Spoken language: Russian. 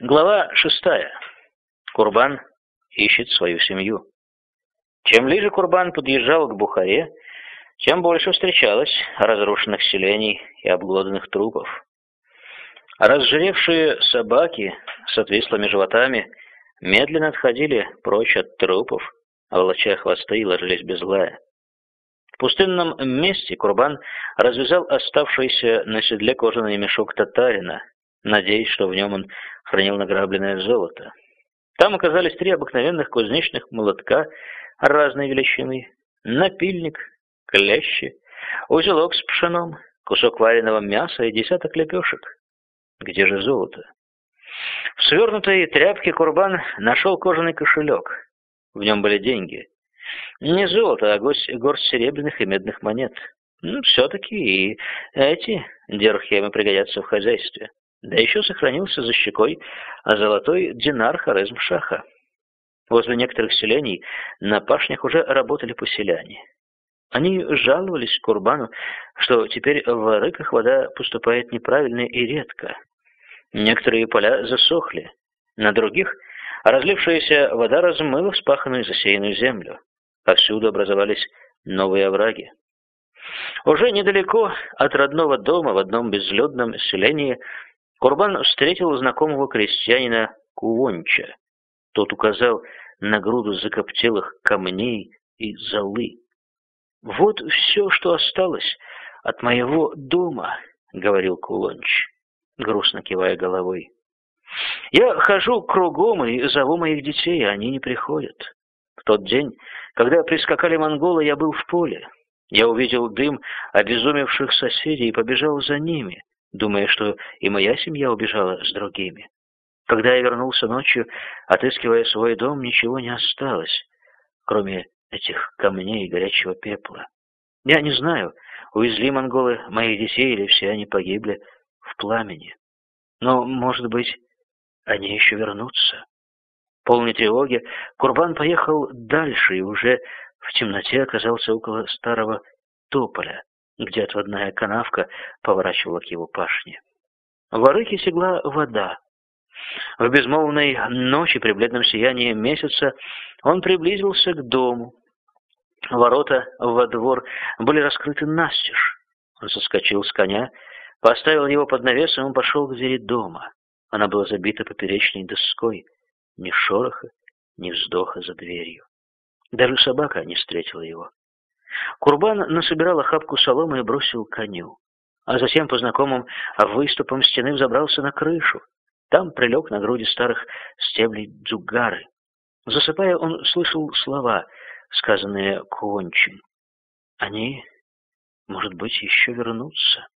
Глава шестая. Курбан ищет свою семью. Чем ближе Курбан подъезжал к Бухаре, тем больше встречалось разрушенных селений и обглоданных трупов. Разжиревшие собаки с отвислыми животами медленно отходили прочь от трупов, волоча хвосты и ложились без лая. В пустынном месте Курбан развязал оставшийся на седле кожаный мешок татарина, надеясь, что в нем он хранил награбленное золото. Там оказались три обыкновенных кузнечных молотка разной величины, напильник, клещи, узелок с пшеном, кусок вареного мяса и десяток лепешек. Где же золото? В свернутой тряпке Курбан нашел кожаный кошелек. В нем были деньги. Не золото, а горсть серебряных и медных монет. Ну, все-таки и эти дерхемы пригодятся в хозяйстве. Да еще сохранился за щекой золотой динар Хорезм-Шаха. Возле некоторых селений на пашнях уже работали поселяне. Они жаловались Курбану, что теперь в рыках вода поступает неправильно и редко. Некоторые поля засохли, на других разлившаяся вода размыла вспаханную засеянную землю. Повсюду образовались новые овраги. Уже недалеко от родного дома в одном безлюдном селении Курбан встретил знакомого крестьянина Кувонча. Тот указал на груду закоптелых камней и золы. «Вот все, что осталось от моего дома», — говорил Кулонч, грустно кивая головой. «Я хожу кругом и зову моих детей, а они не приходят. В тот день, когда прискакали монголы, я был в поле. Я увидел дым обезумевших соседей и побежал за ними думая, что и моя семья убежала с другими. Когда я вернулся ночью, отыскивая свой дом, ничего не осталось, кроме этих камней и горячего пепла. Я не знаю, увезли монголы моих детей или все они погибли в пламени. Но, может быть, они еще вернутся. Полной тревоги Курбан поехал дальше и уже в темноте оказался около старого тополя, где отводная канавка поворачивала к его пашне. В арыке сегла вода. В безмолвной ночи при бледном сиянии месяца он приблизился к дому. Ворота во двор были раскрыты настежь. Он соскочил с коня, поставил его под навесом и пошел к двери дома. Она была забита поперечной доской. Ни шороха, ни вздоха за дверью. Даже собака не встретила его. Курбан насобирал охапку соломы и бросил коню, а затем по знакомым выступам стены взобрался на крышу. Там прилег на груди старых стеблей дзугары. Засыпая, он слышал слова, сказанные кончим. Они, может быть, еще вернутся.